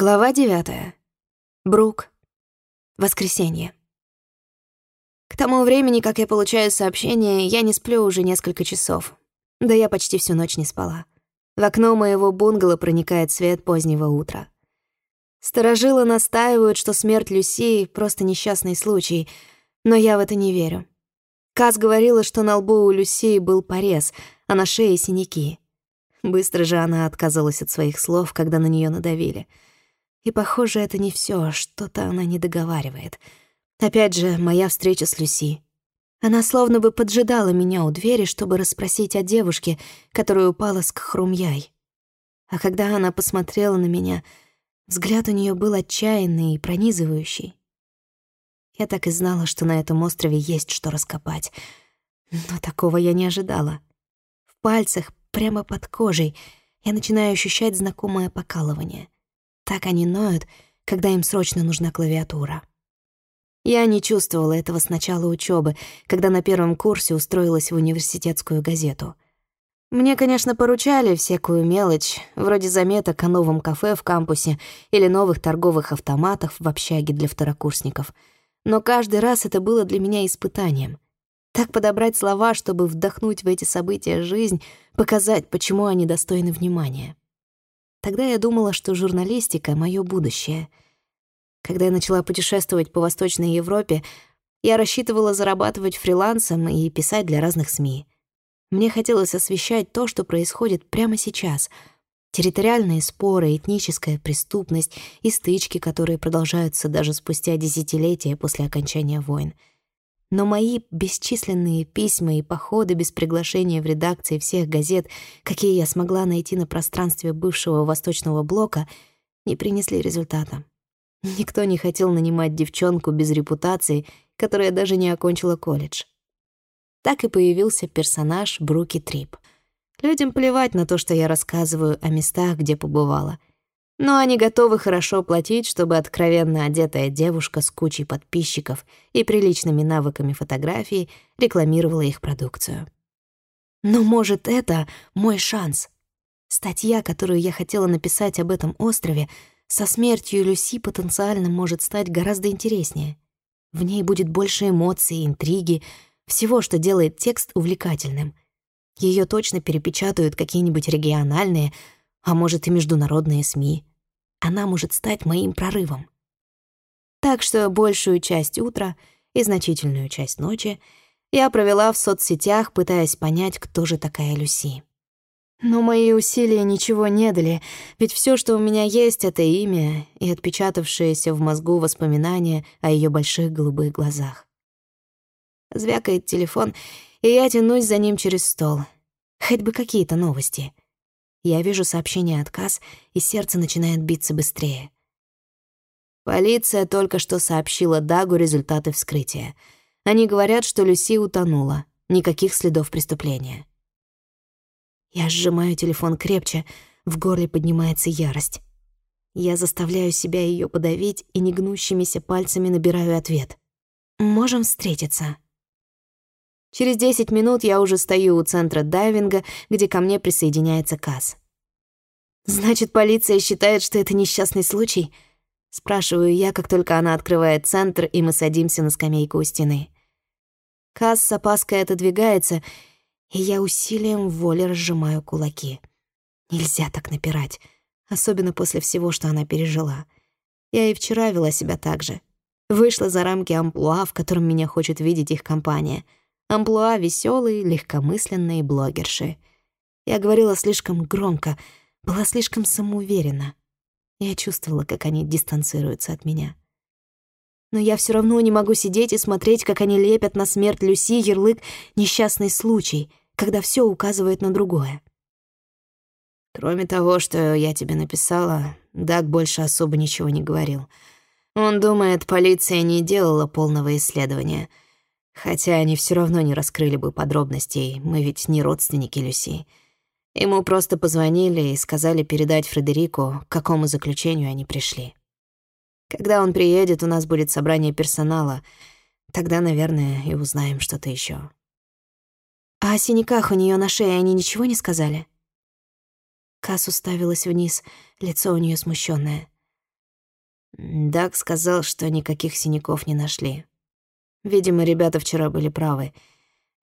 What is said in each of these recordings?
Глава девятая. Брук. Воскресенье. К тому времени, как я получаю сообщение, я не сплю уже несколько часов. Да я почти всю ночь не спала. В окно моего бунгало проникает свет позднего утра. Сторожилы настаивают, что смерть Люси — просто несчастный случай, но я в это не верю. Каз говорила, что на лбу у Люси был порез, а на шее — синяки. Быстро же она отказалась от своих слов, когда на нее надавили — и, похоже, это не все, что-то она не договаривает. Опять же, моя встреча с Люси. Она словно бы поджидала меня у двери, чтобы расспросить о девушке, которая упала с Кхрумьяй. А когда она посмотрела на меня, взгляд у нее был отчаянный и пронизывающий. Я так и знала, что на этом острове есть что раскопать. Но такого я не ожидала. В пальцах, прямо под кожей, я начинаю ощущать знакомое покалывание — так они ноют, когда им срочно нужна клавиатура. Я не чувствовала этого с начала учебы, когда на первом курсе устроилась в университетскую газету. Мне, конечно, поручали всякую мелочь, вроде заметок о новом кафе в кампусе или новых торговых автоматах в общаге для второкурсников. Но каждый раз это было для меня испытанием. Так подобрать слова, чтобы вдохнуть в эти события жизнь, показать, почему они достойны внимания. Тогда я думала, что журналистика — моё будущее. Когда я начала путешествовать по Восточной Европе, я рассчитывала зарабатывать фрилансом и писать для разных СМИ. Мне хотелось освещать то, что происходит прямо сейчас. Территориальные споры, этническая преступность и стычки, которые продолжаются даже спустя десятилетия после окончания войн — но мои бесчисленные письма и походы без приглашения в редакции всех газет, какие я смогла найти на пространстве бывшего Восточного блока, не принесли результата. Никто не хотел нанимать девчонку без репутации, которая даже не окончила колледж. Так и появился персонаж Бруки Трип. Людям плевать на то, что я рассказываю о местах, где побывала — но они готовы хорошо платить, чтобы откровенно одетая девушка с кучей подписчиков и приличными навыками фотографии рекламировала их продукцию. Но, может, это мой шанс. Статья, которую я хотела написать об этом острове, со смертью Люси потенциально может стать гораздо интереснее. В ней будет больше эмоций, интриги, всего, что делает текст увлекательным. Ее точно перепечатают какие-нибудь региональные, а может и международные СМИ она может стать моим прорывом. Так что большую часть утра и значительную часть ночи я провела в соцсетях, пытаясь понять, кто же такая Люси. Но мои усилия ничего не дали, ведь все, что у меня есть, — это имя и отпечатавшиеся в мозгу воспоминания о ее больших голубых глазах. Звякает телефон, и я тянусь за ним через стол. Хоть бы какие-то новости — я вижу сообщение отказ, и сердце начинает биться быстрее. Полиция только что сообщила Дагу результаты вскрытия. Они говорят, что Люси утонула. Никаких следов преступления. Я сжимаю телефон крепче, в горле поднимается ярость. Я заставляю себя ее подавить и негнущимися пальцами набираю ответ. «Можем встретиться?» Через 10 минут я уже стою у центра дайвинга, где ко мне присоединяется Касс. «Значит, полиция считает, что это несчастный случай?» Спрашиваю я, как только она открывает центр, и мы садимся на скамейку у стены. Касс с опаской отодвигается, и я усилием воли разжимаю кулаки. Нельзя так напирать, особенно после всего, что она пережила. Я и вчера вела себя так же. Вышла за рамки амплуа, в котором меня хочет видеть их компания — Амплуа веселые, легкомысленные блогерши. Я говорила слишком громко, была слишком самоуверена. Я чувствовала, как они дистанцируются от меня. Но я все равно не могу сидеть и смотреть, как они лепят на смерть Люси ярлык «несчастный случай», когда все указывает на другое. Кроме того, что я тебе написала, Даг больше особо ничего не говорил. Он думает, полиция не делала полного исследования — Хотя они все равно не раскрыли бы подробностей, мы ведь не родственники Люси. Ему просто позвонили и сказали передать Фредерику, к какому заключению они пришли. Когда он приедет, у нас будет собрание персонала. Тогда, наверное, и узнаем что-то еще. А о синяках у нее на шее они ничего не сказали? Кас уставилась вниз, лицо у нее смущенное. Даг сказал, что никаких синяков не нашли. Видимо, ребята вчера были правы.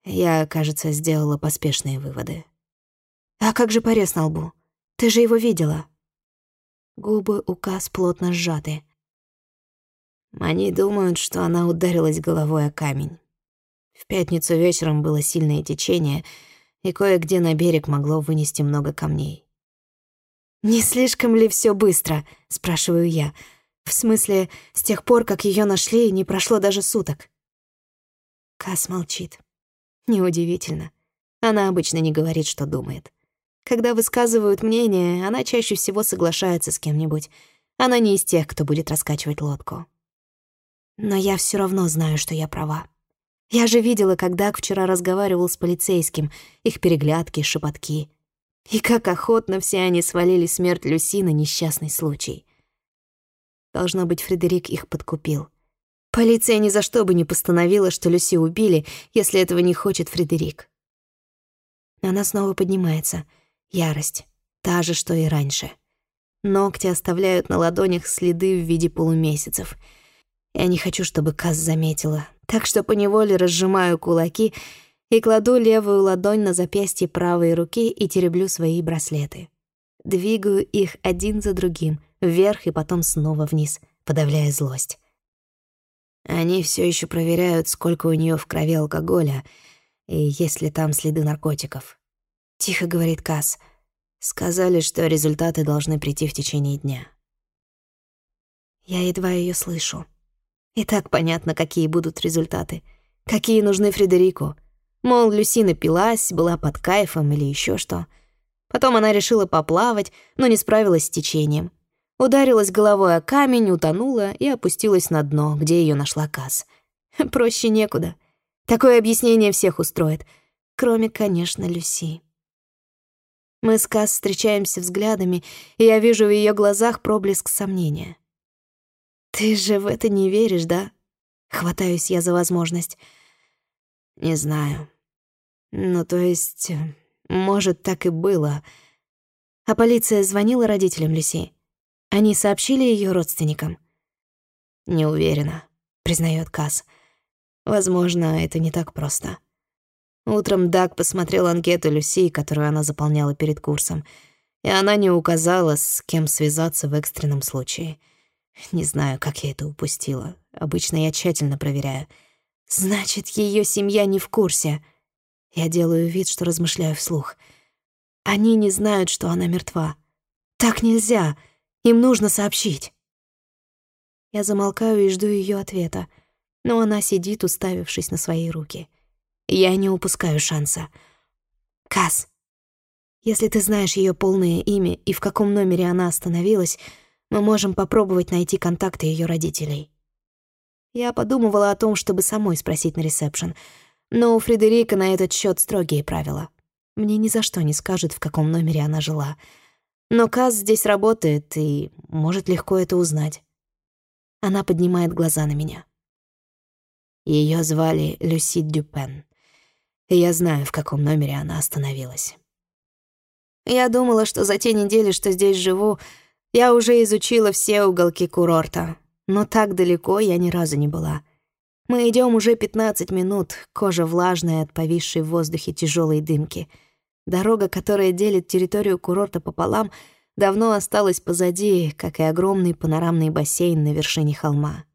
Я, кажется, сделала поспешные выводы. «А как же порез на лбу? Ты же его видела?» Губы у Кас плотно сжаты. Они думают, что она ударилась головой о камень. В пятницу вечером было сильное течение, и кое-где на берег могло вынести много камней. «Не слишком ли все быстро?» — спрашиваю я. «В смысле, с тех пор, как ее нашли, не прошло даже суток?» Кас молчит. Неудивительно. Она обычно не говорит, что думает. Когда высказывают мнение, она чаще всего соглашается с кем-нибудь. Она не из тех, кто будет раскачивать лодку. Но я все равно знаю, что я права. Я же видела, как Даг вчера разговаривал с полицейским, их переглядки, шепотки. И как охотно все они свалили смерть Люси на несчастный случай. Должно быть, Фредерик их подкупил. Полиция ни за что бы не постановила, что Люси убили, если этого не хочет Фредерик. Она снова поднимается — Ярость. Та же, что и раньше. Ногти оставляют на ладонях следы в виде полумесяцев. Я не хочу, чтобы Каз заметила, так что поневоле разжимаю кулаки и кладу левую ладонь на запястье правой руки и тереблю свои браслеты. Двигаю их один за другим, вверх и потом снова вниз, подавляя злость. Они все еще проверяют, сколько у нее в крови алкоголя и есть ли там следы наркотиков. — тихо говорит Касс. «Сказали, что результаты должны прийти в течение дня». Я едва ее слышу. И так понятно, какие будут результаты. Какие нужны Фредерику. Мол, Люси напилась, была под кайфом или еще что. Потом она решила поплавать, но не справилась с течением. Ударилась головой о камень, утонула и опустилась на дно, где ее нашла Касс. Проще некуда. Такое объяснение всех устроит. Кроме, конечно, Люси. Мы с Кас встречаемся взглядами, и я вижу в ее глазах проблеск сомнения. «Ты же в это не веришь, да?» Хватаюсь я за возможность. «Не знаю. Ну, то есть, может, так и было. А полиция звонила родителям Люси? Они сообщили ее родственникам?» «Не уверена», — признает Кас. «Возможно, это не так просто». Утром Даг посмотрел анкету Люси, которую она заполняла перед курсом, и она не указала, с кем связаться в экстренном случае. Не знаю, как я это упустила. Обычно я тщательно проверяю. Значит, ее семья не в курсе. Я делаю вид, что размышляю вслух. Они не знают, что она мертва. Так нельзя. Им нужно сообщить. Я замолкаю и жду ее ответа, но она сидит, уставившись на свои руки. Я не упускаю шанса. Кас, если ты знаешь ее полное имя и в каком номере она остановилась, мы можем попробовать найти контакты ее родителей. Я подумывала о том, чтобы самой спросить на ресепшн, но у Фредерика на этот счет строгие правила. Мне ни за что не скажет, в каком номере она жила. Но Каз здесь работает и может легко это узнать. Она поднимает глаза на меня. Ее звали Люси Дюпен и я знаю, в каком номере она остановилась. Я думала, что за те недели, что здесь живу, я уже изучила все уголки курорта, но так далеко я ни разу не была. Мы идем уже 15 минут, кожа влажная от повисшей в воздухе тяжелой дымки. Дорога, которая делит территорию курорта пополам, давно осталась позади, как и огромный панорамный бассейн на вершине холма.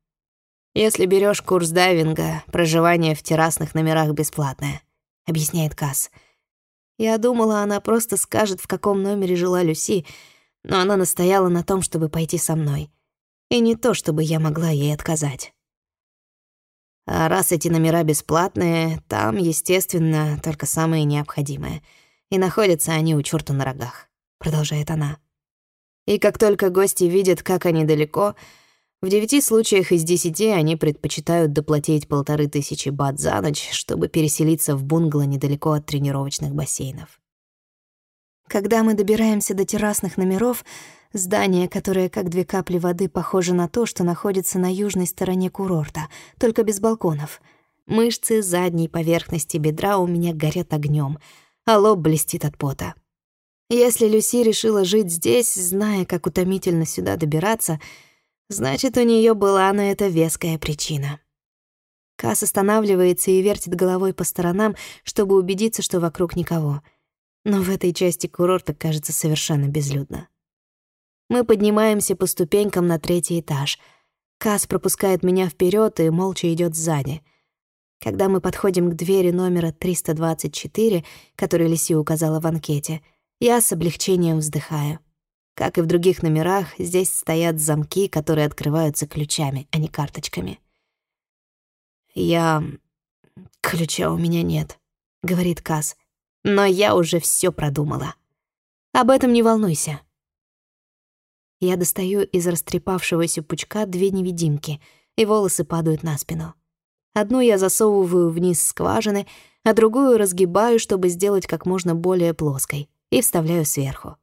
Если берешь курс дайвинга, проживание в террасных номерах бесплатное объясняет Касс. Я думала, она просто скажет, в каком номере жила Люси, но она настояла на том, чтобы пойти со мной. И не то, чтобы я могла ей отказать. А раз эти номера бесплатные, там, естественно, только самое необходимое. И находятся они у чёрта на рогах, продолжает она. И как только гости видят, как они далеко, в девяти случаях из десяти они предпочитают доплатить полторы тысячи бат за ночь, чтобы переселиться в бунгало недалеко от тренировочных бассейнов. Когда мы добираемся до террасных номеров, здание, которое как две капли воды похоже на то, что находится на южной стороне курорта, только без балконов. Мышцы задней поверхности бедра у меня горят огнем, а лоб блестит от пота. Если Люси решила жить здесь, зная, как утомительно сюда добираться — Значит, у нее была на это веская причина. Касс останавливается и вертит головой по сторонам, чтобы убедиться, что вокруг никого. Но в этой части курорта кажется совершенно безлюдно. Мы поднимаемся по ступенькам на третий этаж. Касс пропускает меня вперед и молча идет сзади. Когда мы подходим к двери номера 324, который Лиси указала в анкете, я с облегчением вздыхаю. Как и в других номерах, здесь стоят замки, которые открываются ключами, а не карточками. «Я... ключа у меня нет», — говорит Касс. «Но я уже все продумала. Об этом не волнуйся. Я достаю из растрепавшегося пучка две невидимки, и волосы падают на спину. Одну я засовываю вниз скважины, а другую разгибаю, чтобы сделать как можно более плоской, и вставляю сверху.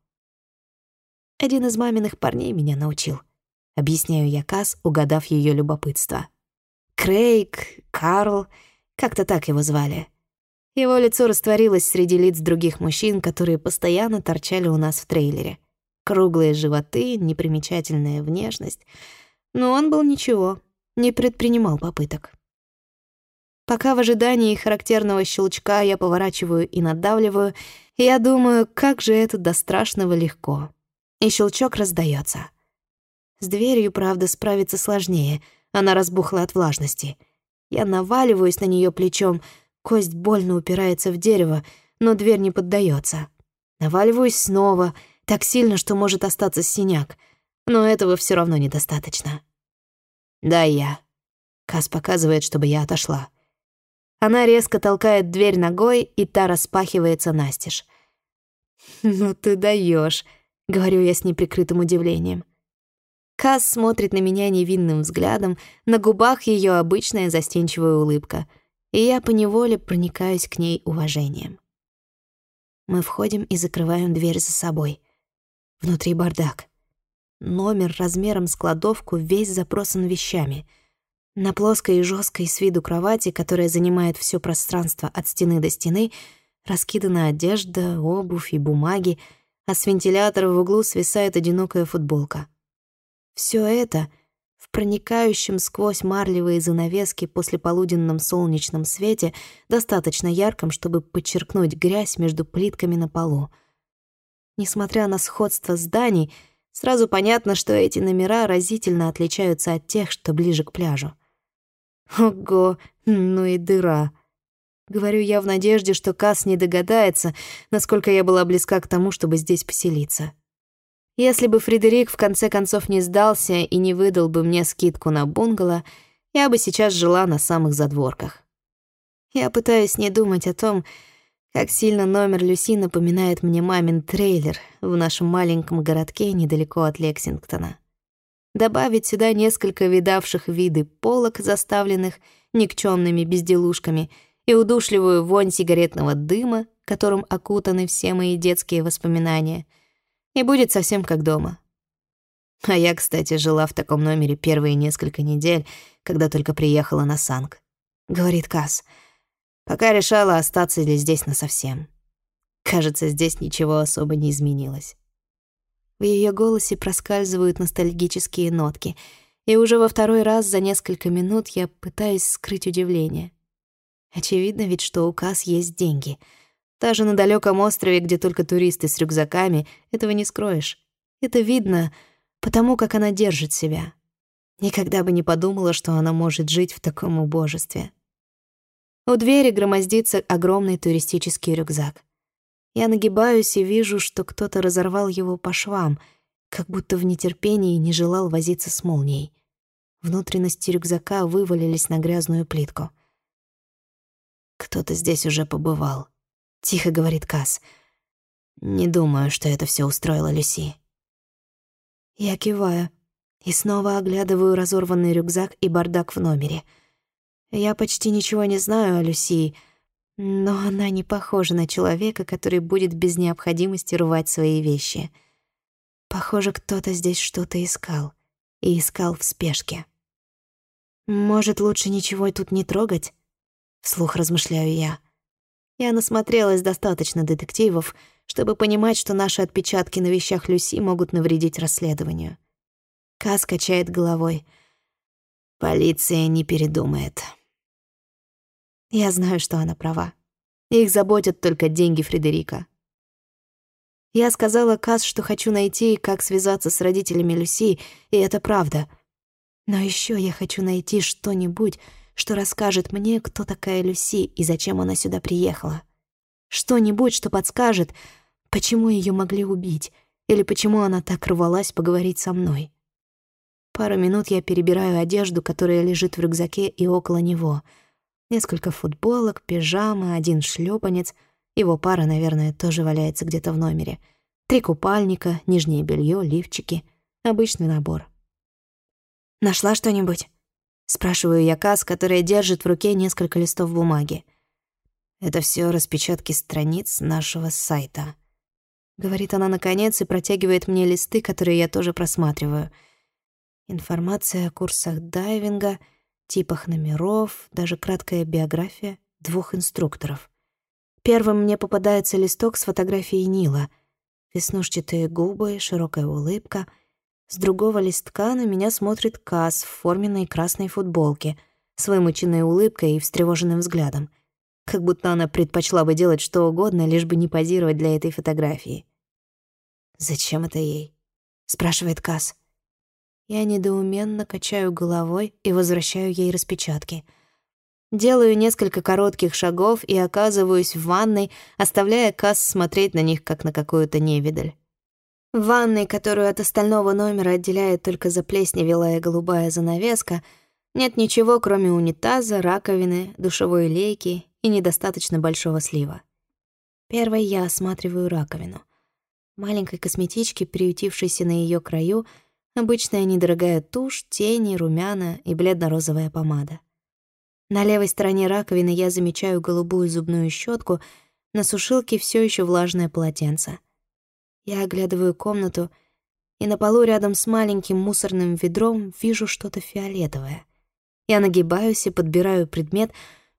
Один из маминых парней меня научил. Объясняю я Кас, угадав ее любопытство. Крейг, Карл, как-то так его звали. Его лицо растворилось среди лиц других мужчин, которые постоянно торчали у нас в трейлере — Круглые животы, непримечательная внешность. Но он был ничего, не предпринимал попыток. Пока в ожидании характерного щелчка я поворачиваю и надавливаю, я думаю, как же это до страшного легко. И щелчок раздается. С дверью, правда, справиться сложнее. Она разбухла от влажности. Я наваливаюсь на нее плечом, кость больно упирается в дерево, но дверь не поддается. Наваливаюсь снова — так сильно, что может остаться синяк. Но этого все равно недостаточно. «Да, я». Кас показывает, чтобы я отошла. Она резко толкает дверь ногой, и та распахивается настежь. «Ну ты даешь, говорю я с неприкрытым удивлением. Кас смотрит на меня невинным взглядом, на губах ее обычная застенчивая улыбка, и я поневоле проникаюсь к ней уважением. Мы входим и закрываем дверь за собой. Внутри бардак. Номер размером с кладовку весь запросан вещами. На плоской и жесткой с виду кровати, которая занимает все пространство от стены до стены, раскидана одежда, обувь и бумаги, а с вентилятора в углу свисает одинокая футболка. Все это в проникающем сквозь марлевые занавески после полуденном солнечном свете достаточно ярком, чтобы подчеркнуть грязь между плитками на полу — Несмотря на сходство зданий, сразу понятно, что эти номера разительно отличаются от тех, что ближе к пляжу. Ого, ну и дыра. Говорю я в надежде, что Кас не догадается, насколько я была близка к тому, чтобы здесь поселиться. Если бы Фредерик в конце концов не сдался и не выдал бы мне скидку на бунгало, я бы сейчас жила на самых задворках. Я пытаюсь не думать о том, как сильно номер Люси напоминает мне мамин трейлер в нашем маленьком городке недалеко от Лексингтона. Добавить сюда несколько видавших виды полок, заставленных никчемными безделушками, и удушливую вонь сигаретного дыма, которым окутаны все мои детские воспоминания, и будет совсем как дома. А я, кстати, жила в таком номере первые несколько недель, когда только приехала на Санк. Говорит Касс — пока решала, остаться ли здесь насовсем. Кажется, здесь ничего особо не изменилось. В ее голосе проскальзывают ностальгические нотки, и уже во второй раз за несколько минут я пытаюсь скрыть удивление. Очевидно ведь, что у Кас есть деньги. Даже на далеком острове, где только туристы с рюкзаками, этого не скроешь. Это видно потому, как она держит себя. Никогда бы не подумала, что она может жить в таком убожестве. У двери громоздится огромный туристический рюкзак. Я нагибаюсь и вижу, что кто-то разорвал его по швам, как будто в нетерпении не желал возиться с молнией. Внутренности рюкзака вывалились на грязную плитку. «Кто-то здесь уже побывал», — тихо говорит Касс. «Не думаю, что это все устроило Люси». Я киваю и снова оглядываю разорванный рюкзак и бардак в номере — я почти ничего не знаю о Люси, но она не похожа на человека, который будет без необходимости рвать свои вещи. Похоже, кто-то здесь что-то искал. И искал в спешке. «Может, лучше ничего тут не трогать?» — вслух размышляю я. Я насмотрелась достаточно детективов, чтобы понимать, что наши отпечатки на вещах Люси могут навредить расследованию. Кас качает головой. Полиция не передумает. Я знаю, что она права. Их заботят только деньги Фредерика. Я сказала Кас, что хочу найти, как связаться с родителями Люси, и это правда. Но еще я хочу найти что-нибудь, что расскажет мне, кто такая Люси и зачем она сюда приехала. Что-нибудь, что подскажет, почему ее могли убить, или почему она так рвалась поговорить со мной. Пару минут я перебираю одежду, которая лежит в рюкзаке и около него. Несколько футболок, пижама, один шлепанец. Его пара, наверное, тоже валяется где-то в номере. Три купальника, нижнее белье, лифчики. Обычный набор. «Нашла что-нибудь?» Спрашиваю я Кас, которая держит в руке несколько листов бумаги. «Это все распечатки страниц нашего сайта», — говорит она наконец и протягивает мне листы, которые я тоже просматриваю. Информация о курсах дайвинга, типах номеров, даже краткая биография двух инструкторов. Первым мне попадается листок с фотографией Нила. Веснушчатые губы, широкая улыбка — с другого листка на меня смотрит Касс в форменной красной футболке, с вымученной улыбкой и встревоженным взглядом. Как будто она предпочла бы делать что угодно, лишь бы не позировать для этой фотографии. «Зачем это ей?» — спрашивает Касс. Я недоуменно качаю головой и возвращаю ей распечатки. Делаю несколько коротких шагов и оказываюсь в ванной, оставляя Касс смотреть на них, как на какую-то невидаль. В ванной, которую от остального номера отделяет только заплесневелая голубая занавеска, нет ничего, кроме унитаза, раковины, душевой лейки и недостаточно большого слива. Первой я осматриваю раковину. Маленькой косметички, приютившейся на ее краю, обычная недорогая тушь, тени, румяна и бледно-розовая помада. На левой стороне раковины я замечаю голубую зубную щетку, на сушилке все еще влажное полотенце — я оглядываю комнату, и на полу рядом с маленьким мусорным ведром вижу что-то фиолетовое. Я нагибаюсь и подбираю предмет,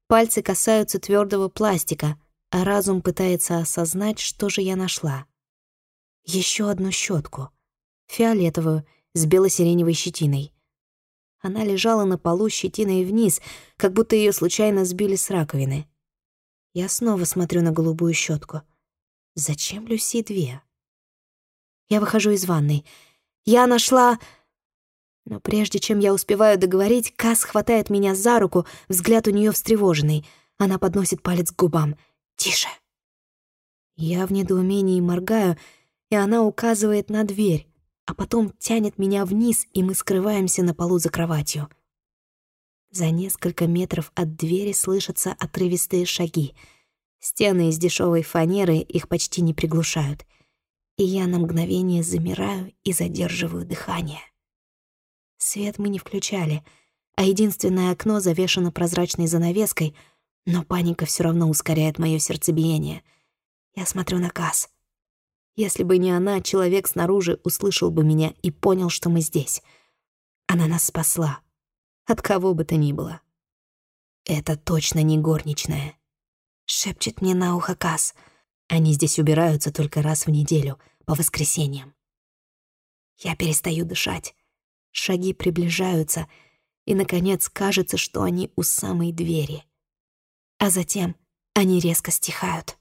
пальцы касаются твердого пластика, а разум пытается осознать, что же я нашла. Еще одну щетку, фиолетовую, с бело-сиреневой щетиной. Она лежала на полу щетиной вниз, как будто ее случайно сбили с раковины. Я снова смотрю на голубую щетку. Зачем Люси две? Я выхожу из ванной. Я нашла... Но прежде чем я успеваю договорить, Кас хватает меня за руку, взгляд у нее встревоженный. Она подносит палец к губам. «Тише!» Я в недоумении моргаю, и она указывает на дверь, а потом тянет меня вниз, и мы скрываемся на полу за кроватью. За несколько метров от двери слышатся отрывистые шаги. Стены из дешевой фанеры их почти не приглушают — и я на мгновение замираю и задерживаю дыхание. Свет мы не включали, а единственное окно завешено прозрачной занавеской, но паника все равно ускоряет мое сердцебиение. Я смотрю на Касс. Если бы не она, человек снаружи услышал бы меня и понял, что мы здесь. Она нас спасла. От кого бы то ни было. Это точно не горничная. Шепчет мне на ухо Касс — они здесь убираются только раз в неделю, по воскресеньям. Я перестаю дышать. Шаги приближаются, и, наконец, кажется, что они у самой двери. А затем они резко стихают.